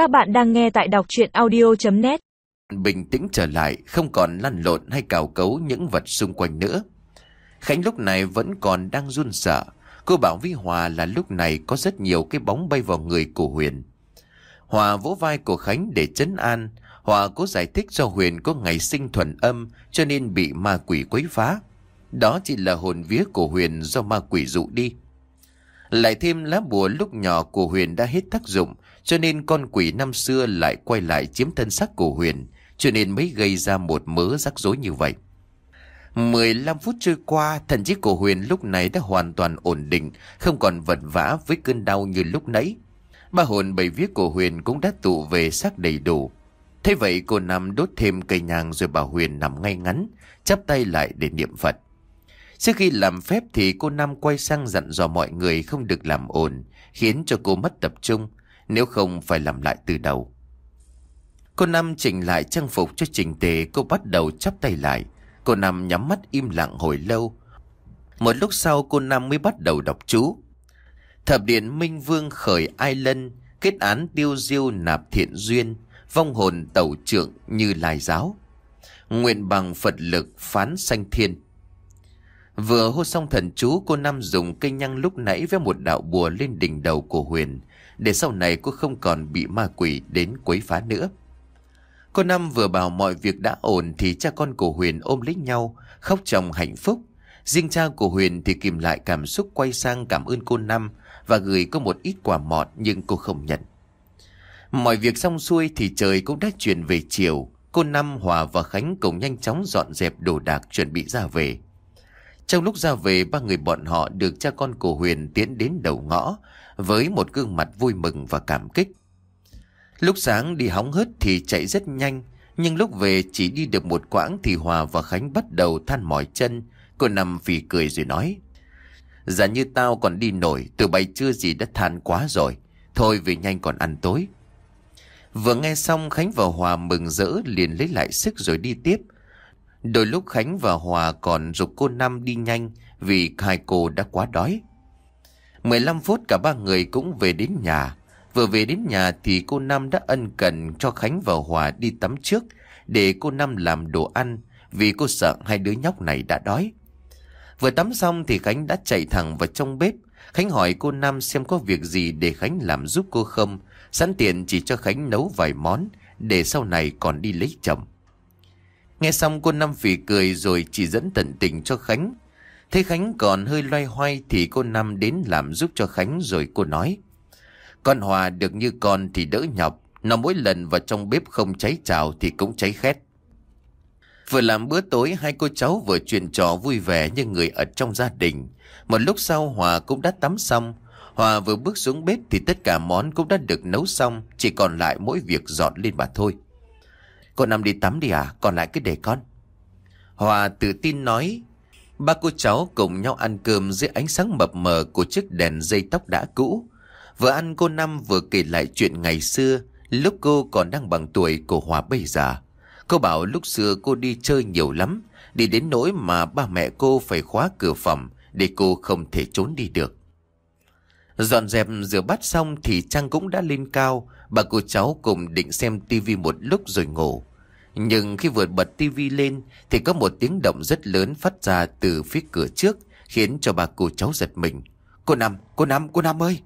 Các bạn đang nghe tại đọc chuyện audio.net Bình tĩnh trở lại, không còn lăn lộn hay cào cấu những vật xung quanh nữa. Khánh lúc này vẫn còn đang run sợ. Cô bảo với Hòa là lúc này có rất nhiều cái bóng bay vào người của Huyền. Hòa vỗ vai của Khánh để chấn an. Hòa cố giải thích cho Huyền có ngày sinh thuần âm cho nên bị ma quỷ quấy phá. Đó chỉ là hồn vía của Huyền do ma quỷ dụ đi. Lại thêm lá bùa lúc nhỏ của Huyền đã hết tác dụng cho nên con quỷ năm xưa lại quay lại chiếm thân xác của Huyền cho nên mới gây ra một mớ rắc rối như vậy. 15 phút trôi qua, thần trí của Huyền lúc này đã hoàn toàn ổn định, không còn vật vã với cơn đau như lúc nãy. Ba hồn bảy viết của Huyền cũng đã tụ về xác đầy đủ. Thế vậy cô Nam đốt thêm cây nhang rồi bảo Huyền nằm ngay ngắn, chắp tay lại để niệm Phật. Trước khi làm phép thì cô Nam quay sang dặn dò mọi người không được làm ồn, khiến cho cô mất tập trung, nếu không phải làm lại từ đầu. Cô Năm chỉnh lại trang phục cho trình tề, cô bắt đầu chắp tay lại. Cô Năm nhắm mắt im lặng hồi lâu. Một lúc sau cô Năm mới bắt đầu đọc chú. Thập điện Minh Vương khởi ai lân, kết án tiêu diêu nạp thiện duyên, vong hồn tẩu trưởng như lai giáo. Nguyện bằng Phật lực phán sanh thiên. Vừa hô xong thần chú cô Năm dùng cây nhang lúc nãy với một đạo bùa lên đỉnh đầu của Huyền để sau này cô không còn bị ma quỷ đến quấy phá nữa. Cô Năm vừa bảo mọi việc đã ổn thì cha con của Huyền ôm lấy nhau, khóc chồng hạnh phúc. Riêng cha của Huyền thì kìm lại cảm xúc quay sang cảm ơn cô Năm và gửi có một ít quà mọt nhưng cô không nhận. Mọi việc xong xuôi thì trời cũng đã chuyển về chiều. Cô Năm, Hòa và Khánh cùng nhanh chóng dọn dẹp đồ đạc chuẩn bị ra về. Trong lúc ra về, ba người bọn họ được cha con của Huyền tiến đến đầu ngõ với một gương mặt vui mừng và cảm kích. Lúc sáng đi hóng hớt thì chạy rất nhanh, nhưng lúc về chỉ đi được một quãng thì Hòa và Khánh bắt đầu than mỏi chân. Cô nằm phì cười rồi nói. Giả như tao còn đi nổi, từ bay chưa gì đã than quá rồi. Thôi về nhanh còn ăn tối. Vừa nghe xong Khánh và Hòa mừng rỡ liền lấy lại sức rồi đi tiếp. Đôi lúc Khánh và Hòa còn dục cô Năm đi nhanh vì hai cô đã quá đói. 15 phút cả ba người cũng về đến nhà. Vừa về đến nhà thì cô Năm đã ân cần cho Khánh và Hòa đi tắm trước để cô Năm làm đồ ăn vì cô sợ hai đứa nhóc này đã đói. Vừa tắm xong thì Khánh đã chạy thẳng vào trong bếp. Khánh hỏi cô Năm xem có việc gì để Khánh làm giúp cô không. Sẵn tiện chỉ cho Khánh nấu vài món để sau này còn đi lấy chồng. Nghe xong cô Năm phỉ cười rồi chỉ dẫn tận tình cho Khánh. Thấy Khánh còn hơi loay hoay thì cô Năm đến làm giúp cho Khánh rồi cô nói. Con Hòa được như con thì đỡ nhọc, nó mỗi lần vào trong bếp không cháy trào thì cũng cháy khét. Vừa làm bữa tối hai cô cháu vừa chuyện trò vui vẻ như người ở trong gia đình. Một lúc sau Hòa cũng đã tắm xong. Hòa vừa bước xuống bếp thì tất cả món cũng đã được nấu xong, chỉ còn lại mỗi việc dọn lên mà thôi. Con năm đi tắm đi à, còn lại cứ để con. Hòa tự tin nói, ba cô cháu cùng nhau ăn cơm dưới ánh sáng mập mờ của chiếc đèn dây tóc đã cũ. Vừa ăn cô Năm vừa kể lại chuyện ngày xưa, lúc cô còn đang bằng tuổi của Hòa bây giờ. Cô bảo lúc xưa cô đi chơi nhiều lắm, đi đến nỗi mà ba mẹ cô phải khóa cửa phòng để cô không thể trốn đi được. Dọn dẹp rửa bát xong thì trang cũng đã lên cao, bà cô cháu cùng định xem tivi một lúc rồi ngủ. Nhưng khi vừa bật tivi lên thì có một tiếng động rất lớn phát ra từ phía cửa trước khiến cho bà cô cháu giật mình. Cô Năm, cô Năm, cô Năm ơi!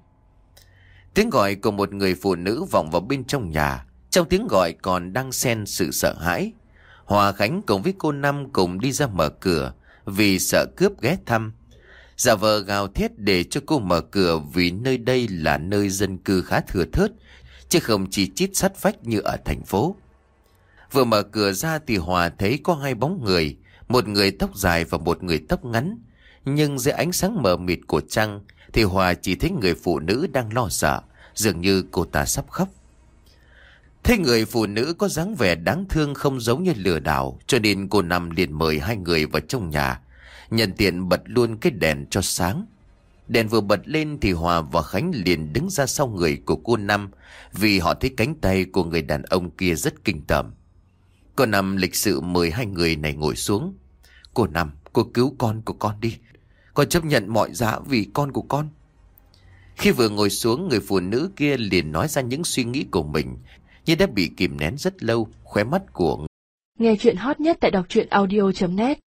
Tiếng gọi của một người phụ nữ vọng vào bên trong nhà. Trong tiếng gọi còn đang xen sự sợ hãi. Hòa Khánh cùng với cô Năm cùng đi ra mở cửa vì sợ cướp ghé thăm. Giả vờ gào thét để cho cô mở cửa vì nơi đây là nơi dân cư khá thừa thớt, chứ không chỉ chít sắt vách như ở thành phố. Vừa mở cửa ra thì Hòa thấy có hai bóng người, một người tóc dài và một người tóc ngắn. Nhưng dưới ánh sáng mờ mịt của trăng thì Hòa chỉ thấy người phụ nữ đang lo sợ, dường như cô ta sắp khóc. Thấy người phụ nữ có dáng vẻ đáng thương không giống như lừa đảo, cho nên cô Năm liền mời hai người vào trong nhà, nhận tiện bật luôn cái đèn cho sáng. Đèn vừa bật lên thì Hòa và Khánh liền đứng ra sau người của cô Năm vì họ thấy cánh tay của người đàn ông kia rất kinh tởm. Cô Năm lịch sự mời hai người này ngồi xuống. Cô Năm, cô cứu con của con đi. Con chấp nhận mọi giá vì con của con. Khi vừa ngồi xuống người phụ nữ kia liền nói ra những suy nghĩ của mình Như đã bị kìm nén rất lâu Khóe mắt của Nghe chuyện hot nhất tại đọc truyện audio.net